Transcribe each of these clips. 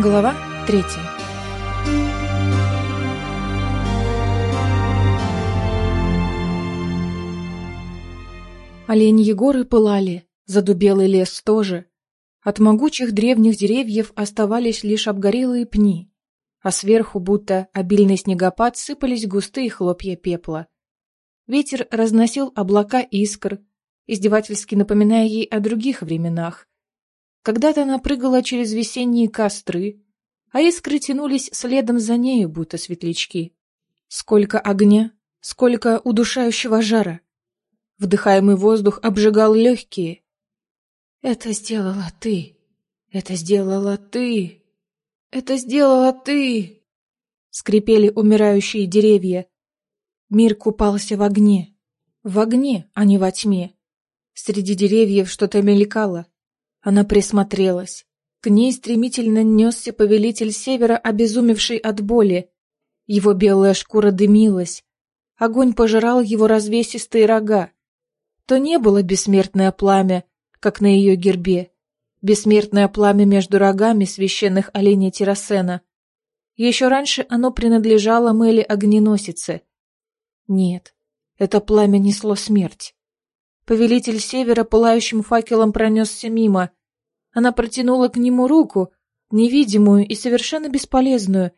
Глава третья Оленьи горы пылали, задубелый лес тоже. От могучих древних деревьев оставались лишь обгорелые пни, а сверху, будто обильный снегопад, сыпались густые хлопья пепла. Ветер разносил облака искр, издевательски напоминая ей о других временах, когда-то она прыгала через весенние костры, а искры тянулись следом за нею, будто светлячки. Сколько огня, сколько удушающего жара. Вдыхаемый воздух обжигал легкие. «Это сделала ты! Это сделала ты! Это сделала ты!» Скрипели умирающие деревья. Мир купался в огне. В огне, а не во тьме. Среди деревьев что-то мелькало. Она присмотрелась. К ней стремительно несся повелитель севера, обезумевший от боли. Его белая шкура дымилась. Огонь пожирал его развесистые рога. То не было бессмертное пламя, как на ее гербе. Бессмертное пламя между рогами священных оленей Террасена. Еще раньше оно принадлежало Мэли Огненосице. Нет, это пламя несло смерть. Повелитель севера пылающим факелом пронесся мимо. Она протянула к нему руку, невидимую и совершенно бесполезную,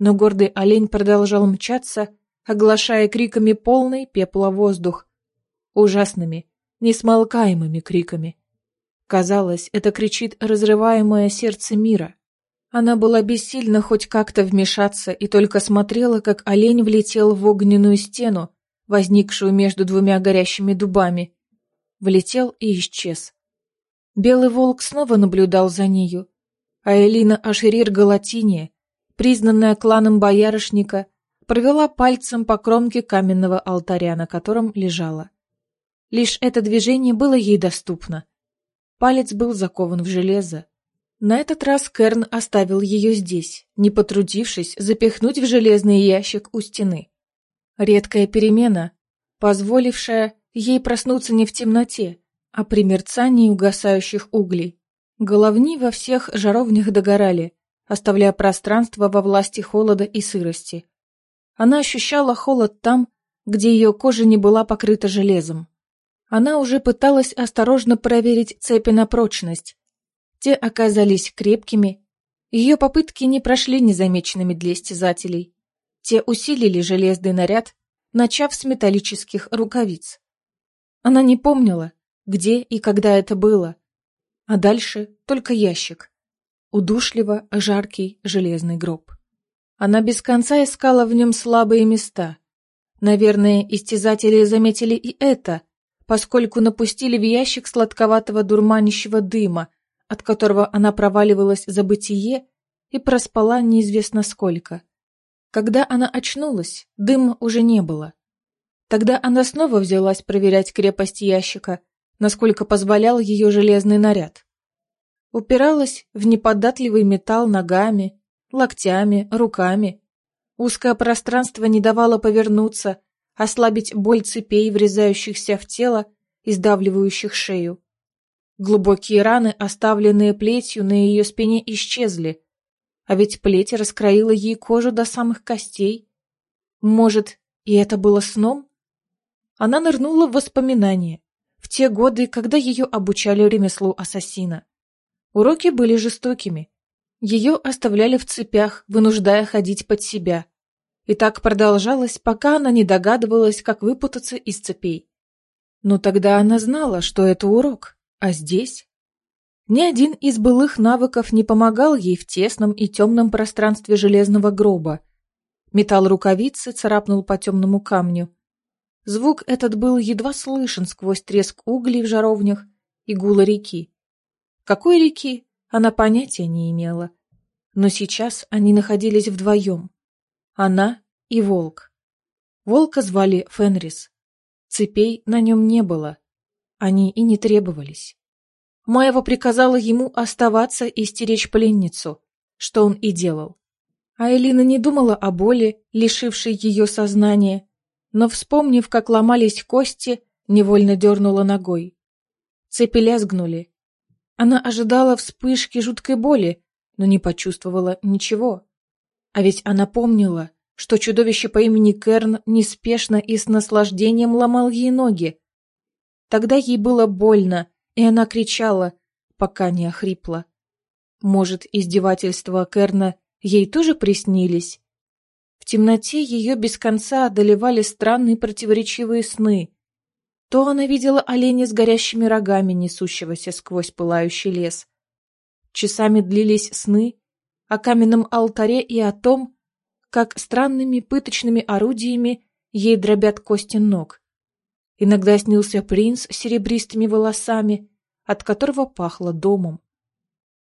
но гордый олень продолжал мчаться, оглашая криками полный пепла воздух. Ужасными, несмолкаемыми криками. Казалось, это кричит разрываемое сердце мира. Она была бессильна хоть как-то вмешаться и только смотрела, как олень влетел в огненную стену, возникшую между двумя горящими дубами влетел и исчез. Белый волк снова наблюдал за нею, а Элина Ашерир Галатиния, признанная кланом боярышника, провела пальцем по кромке каменного алтаря, на котором лежала. Лишь это движение было ей доступно. Палец был закован в железо. На этот раз Керн оставил ее здесь, не потрудившись запихнуть в железный ящик у стены. Редкая перемена, позволившая ей проснуться не в темноте, а при мерцании угасающих углей. Головни во всех жаровнях догорали, оставляя пространство во власти холода и сырости. Она ощущала холод там, где ее кожа не была покрыта железом. Она уже пыталась осторожно проверить цепи на прочность. Те оказались крепкими. Ее попытки не прошли незамеченными для истязателей. Те усилили железный наряд, начав с металлических рукавиц. Она не помнила, где и когда это было. А дальше только ящик. Удушливо жаркий железный гроб. Она без конца искала в нем слабые места. Наверное, истязатели заметили и это, поскольку напустили в ящик сладковатого дурманящего дыма, от которого она проваливалась за бытие и проспала неизвестно сколько. Когда она очнулась, дыма уже не было. Тогда она снова взялась проверять крепость ящика, насколько позволял ее железный наряд. Упиралась в неподатливый металл ногами, локтями, руками. Узкое пространство не давало повернуться, ослабить боль цепей, врезающихся в тело и сдавливающих шею. Глубокие раны, оставленные плетью на ее спине, исчезли, а ведь плеть раскроила ей кожу до самых костей. Может, и это было сном? Она нырнула в воспоминания, в те годы, когда ее обучали ремеслу ассасина. Уроки были жестокими. Ее оставляли в цепях, вынуждая ходить под себя. И так продолжалось, пока она не догадывалась, как выпутаться из цепей. Но тогда она знала, что это урок, а здесь... Ни один из былых навыков не помогал ей в тесном и темном пространстве железного гроба. Металл рукавицы царапнул по темному камню. Звук этот был едва слышен сквозь треск углей в жаровнях и гула реки. Какой реки, она понятия не имела. Но сейчас они находились вдвоем. Она и волк. Волка звали Фенрис. Цепей на нем не было. Они и не требовались. Маева приказала ему оставаться и стеречь пленницу, что он и делал. А Элина не думала о боли, лишившей ее сознания, но, вспомнив, как ломались кости, невольно дернула ногой. Цепи лязгнули. Она ожидала вспышки жуткой боли, но не почувствовала ничего. А ведь она помнила, что чудовище по имени Керн неспешно и с наслаждением ломал ей ноги. Тогда ей было больно, и она кричала, пока не охрипла. Может, издевательства Керна ей тоже приснились? В темноте ее без конца одолевали странные противоречивые сны. То она видела оленя с горящими рогами, несущегося сквозь пылающий лес. Часами длились сны о каменном алтаре и о том, как странными пыточными орудиями ей дробят кости ног. Иногда снился принц с серебристыми волосами, от которого пахло домом.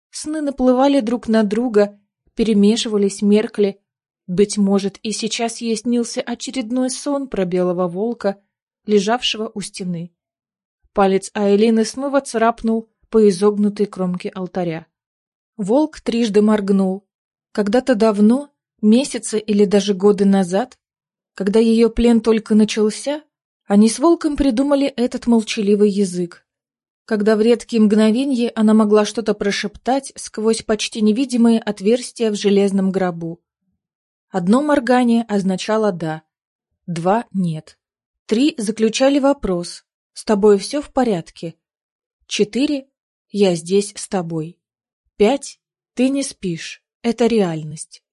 Сны наплывали друг на друга, перемешивались, меркли. Быть может, и сейчас ей снился очередной сон про белого волка, лежавшего у стены. Палец Айлины снова царапнул по изогнутой кромке алтаря. Волк трижды моргнул. Когда-то давно, месяцы или даже годы назад, когда ее плен только начался, они с волком придумали этот молчаливый язык. Когда в редкие мгновенья она могла что-то прошептать сквозь почти невидимые отверстия в железном гробу. Одно моргание означало «да», два — «нет». Три заключали вопрос «С тобой все в порядке?» Четыре «Я здесь с тобой». Пять «Ты не спишь. Это реальность».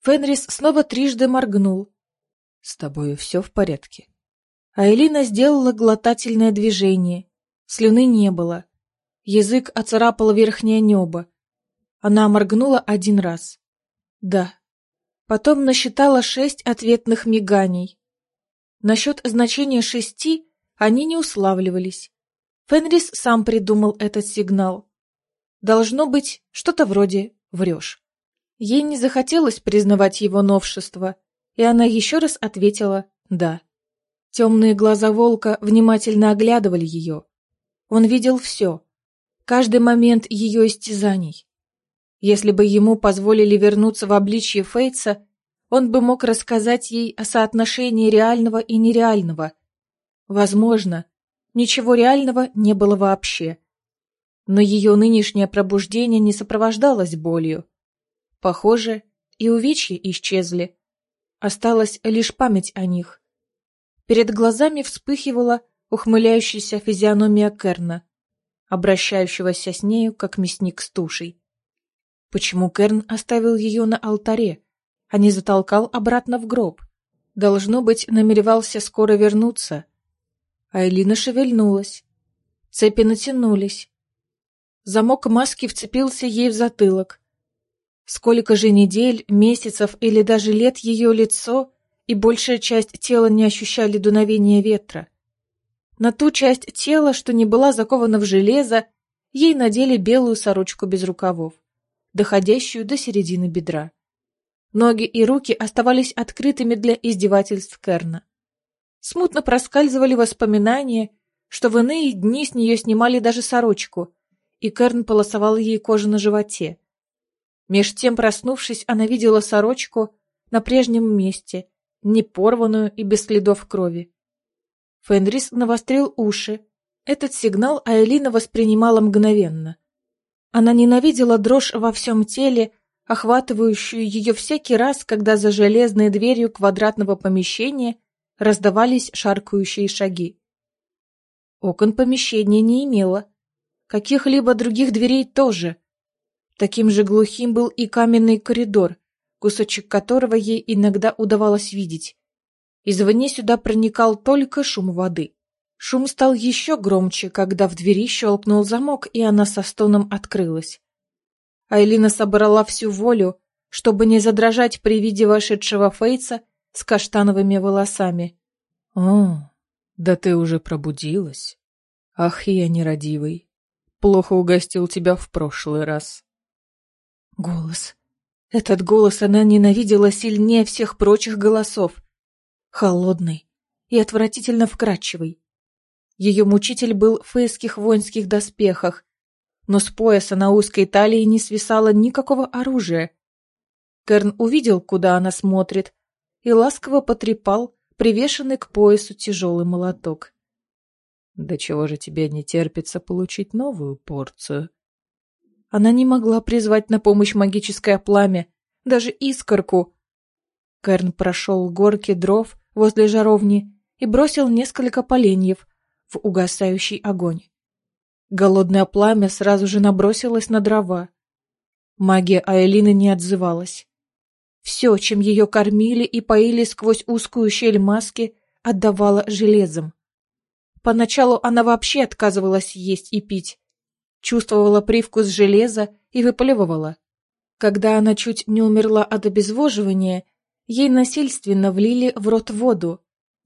Фенрис снова трижды моргнул. «С тобой все в порядке?» Айлина сделала глотательное движение. Слюны не было. Язык оцарапал верхнее небо. Она моргнула один раз. «Да». Потом насчитала шесть ответных миганий. Насчет значения шести они не уславливались. Фенрис сам придумал этот сигнал. Должно быть что-то вроде «врешь». Ей не захотелось признавать его новшество, и она еще раз ответила «да». Темные глаза волка внимательно оглядывали ее. Он видел все, каждый момент ее истязаний. Если бы ему позволили вернуться в обличье Фейтса, он бы мог рассказать ей о соотношении реального и нереального. Возможно, ничего реального не было вообще. Но ее нынешнее пробуждение не сопровождалось болью. Похоже, и увечья исчезли. Осталась лишь память о них. Перед глазами вспыхивала ухмыляющаяся физиономия Керна, обращающегося с нею, как мясник с тушей. Почему Керн оставил ее на алтаре? а не затолкал обратно в гроб. Должно быть, намеревался скоро вернуться. Айлина шевельнулась. Цепи натянулись. Замок маски вцепился ей в затылок. Сколько же недель, месяцев или даже лет ее лицо и большая часть тела не ощущали дуновения ветра. На ту часть тела, что не была закована в железо, ей надели белую сорочку без рукавов, доходящую до середины бедра. Ноги и руки оставались открытыми для издевательств Керна. Смутно проскальзывали воспоминания, что в иные дни с нее снимали даже сорочку, и Керн полосовал ей кожу на животе. Меж тем, проснувшись, она видела сорочку на прежнем месте, не порванную и без следов крови. Фенрис навострил уши. Этот сигнал Айлина воспринимала мгновенно. Она ненавидела дрожь во всем теле, охватывающую ее всякий раз, когда за железной дверью квадратного помещения раздавались шаркающие шаги. Окон помещения не имело, каких-либо других дверей тоже. Таким же глухим был и каменный коридор, кусочек которого ей иногда удавалось видеть. Извне сюда проникал только шум воды. Шум стал еще громче, когда в двери щелкнул замок, и она со стоном открылась. Айлина собрала всю волю, чтобы не задрожать при виде вошедшего Фейца с каштановыми волосами. — О, да ты уже пробудилась. Ах, я нерадивый. Плохо угостил тебя в прошлый раз. Голос. Этот голос она ненавидела сильнее всех прочих голосов. Холодный и отвратительно вкрадчивый. Ее мучитель был в фейских воинских доспехах, но с пояса на узкой талии не свисало никакого оружия. Керн увидел, куда она смотрит, и ласково потрепал привешенный к поясу тяжелый молоток. — Да чего же тебе не терпится получить новую порцию? Она не могла призвать на помощь магическое пламя, даже искорку. Керн прошел горки дров возле жаровни и бросил несколько поленьев в угасающий огонь. Голодное пламя сразу же набросилось на дрова. Магия Айлины не отзывалась. Все, чем ее кормили и поили сквозь узкую щель маски, отдавало железом. Поначалу она вообще отказывалась есть и пить. Чувствовала привкус железа и выплевывала. Когда она чуть не умерла от обезвоживания, ей насильственно влили в рот воду.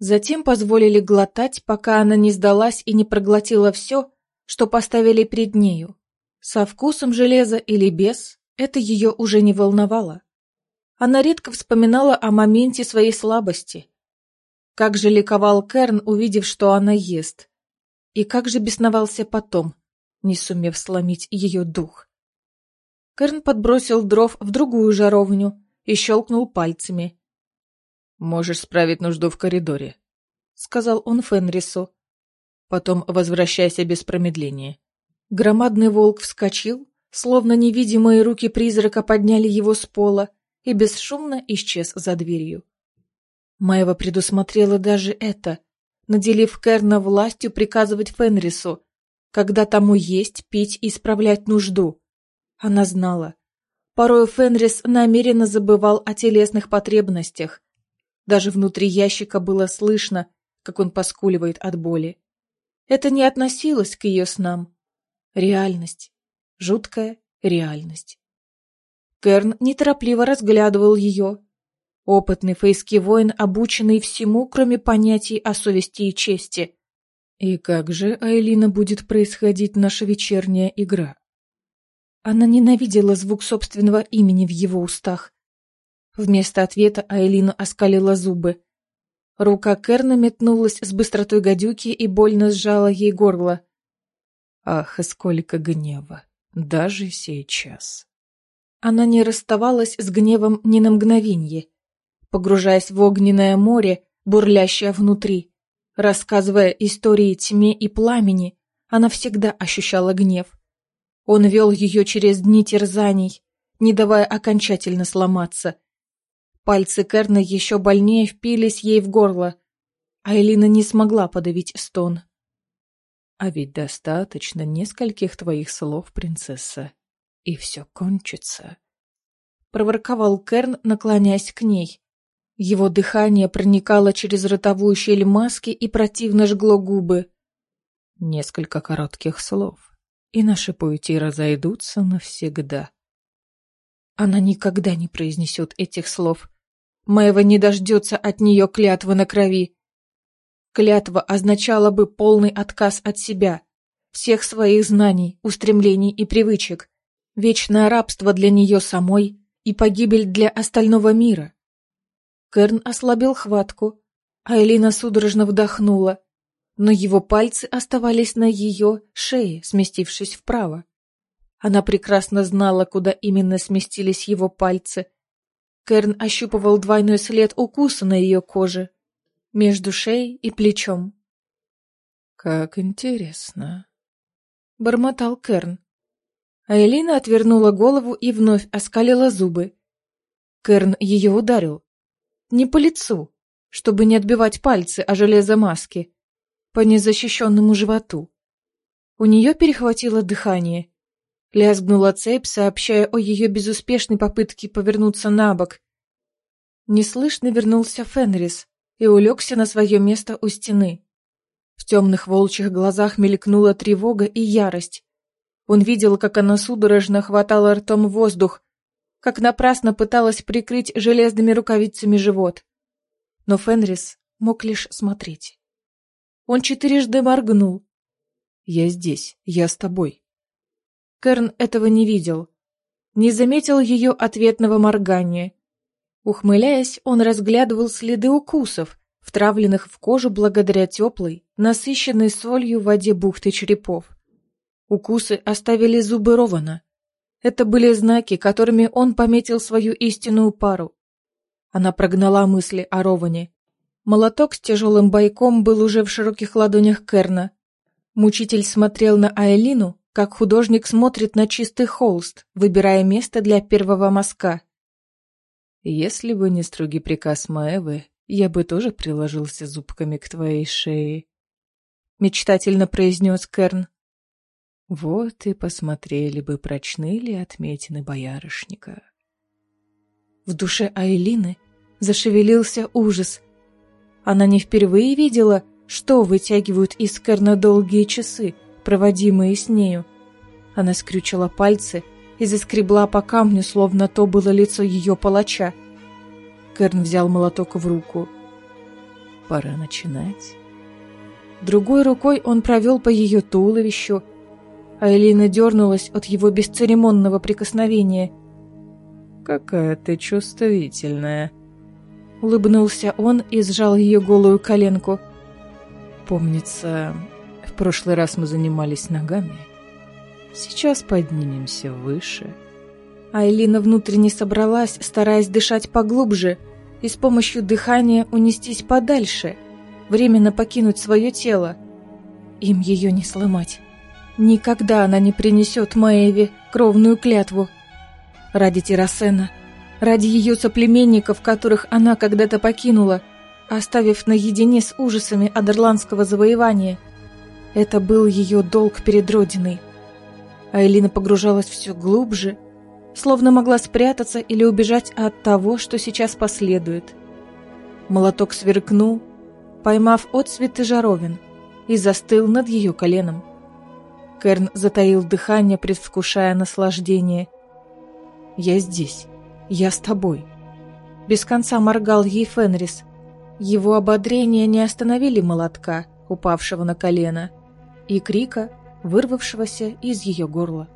Затем позволили глотать, пока она не сдалась и не проглотила все, что поставили перед нею. Со вкусом железа или без, это ее уже не волновало. Она редко вспоминала о моменте своей слабости. Как же ликовал Керн, увидев, что она ест. И как же бесновался потом, не сумев сломить ее дух. Керн подбросил дров в другую жаровню и щелкнул пальцами. «Можешь справить нужду в коридоре», — сказал он Фенрису. «Потом возвращайся без промедления». Громадный волк вскочил, словно невидимые руки призрака подняли его с пола и бесшумно исчез за дверью. Маева предусмотрела даже это, наделив Керна властью приказывать Фенрису, когда тому есть, пить и исправлять нужду. Она знала. Порой Фенрис намеренно забывал о телесных потребностях. Даже внутри ящика было слышно, как он поскуливает от боли. Это не относилось к ее снам. Реальность. Жуткая реальность. Керн неторопливо разглядывал ее. Опытный фейский воин, обученный всему, кроме понятий о совести и чести. И как же, Айлина, будет происходить наша вечерняя игра? Она ненавидела звук собственного имени в его устах. Вместо ответа Айлина оскалила зубы. Рука Керна метнулась с быстротой гадюки и больно сжала ей горло. Ах, сколько гнева! Даже сейчас. Она не расставалась с гневом ни на мгновенье, погружаясь в огненное море, бурлящее внутри. Рассказывая истории тьме и пламени, она всегда ощущала гнев. Он вел ее через дни терзаний, не давая окончательно сломаться. Пальцы Керна еще больнее впились ей в горло, а Элина не смогла подавить стон. «А ведь достаточно нескольких твоих слов, принцесса, и все кончится», — проворковал Керн, наклоняясь к ней. Его дыхание проникало через ротовую щель маски и противно жгло губы. Несколько коротких слов, и наши пути разойдутся навсегда. Она никогда не произнесет этих слов. Мэйва не дождется от нее клятвы на крови. Клятва означала бы полный отказ от себя, всех своих знаний, устремлений и привычек, вечное рабство для нее самой и погибель для остального мира. Керн ослабил хватку, а Элина судорожно вдохнула но его пальцы оставались на ее шее, сместившись вправо. Она прекрасно знала, куда именно сместились его пальцы. Керн ощупывал двойной след укуса на ее коже, между шеей и плечом. «Как интересно», — бормотал Керн. А Элина отвернула голову и вновь оскалила зубы. Керн ее ударил. Не по лицу, чтобы не отбивать пальцы о железо маски, по незащищенному животу. У нее перехватило дыхание. Лязгнула цепь, сообщая о ее безуспешной попытке повернуться на бок. Неслышно вернулся Фенрис и улегся на свое место у стены. В темных волчьих глазах мелькнула тревога и ярость. Он видел, как она судорожно хватала ртом воздух, как напрасно пыталась прикрыть железными рукавицами живот. Но Фенрис мог лишь смотреть. Он четырежды моргнул. «Я здесь, я с тобой». Керн этого не видел. Не заметил ее ответного моргания. Ухмыляясь, он разглядывал следы укусов, втравленных в кожу благодаря теплой, насыщенной солью воде бухты черепов. Укусы оставили зубы Рована. Это были знаки, которыми он пометил свою истинную пару. Она прогнала мысли о Роване Молоток с тяжелым бойком был уже в широких ладонях Керна. Мучитель смотрел на Айлину, как художник смотрит на чистый холст, выбирая место для первого мазка. «Если бы не строгий приказ Маэвы, я бы тоже приложился зубками к твоей шее», — мечтательно произнес Керн. «Вот и посмотрели бы, прочны ли отметины боярышника». В душе Айлины зашевелился ужас. Она не впервые видела, что вытягивают из Керна долгие часы, проводимые с нею. Она скрючила пальцы и заскребла по камню, словно то было лицо ее палача. Керн взял молоток в руку. «Пора начинать». Другой рукой он провел по ее туловищу, а Элина дернулась от его бесцеремонного прикосновения. «Какая ты чувствительная!» Улыбнулся он и сжал ее голую коленку. «Помнится, в прошлый раз мы занимались ногами. Сейчас поднимемся выше». Айлина внутренне собралась, стараясь дышать поглубже и с помощью дыхания унестись подальше, временно покинуть свое тело. Им ее не сломать. Никогда она не принесет Маеве кровную клятву. Ради Террасена, ради ее соплеменников, которых она когда-то покинула, оставив наедине с ужасами Адерландского завоевания. Это был ее долг перед Родиной. Айлина погружалась все глубже, словно могла спрятаться или убежать от того, что сейчас последует. Молоток сверкнул, поймав отцветы жаровин, и застыл над ее коленом. Керн затаил дыхание, предвкушая наслаждение. «Я здесь. Я с тобой». Без конца моргал ей Фенрис. Его ободрения не остановили молотка, упавшего на колено, и крика, вырвавшегося из ее горла.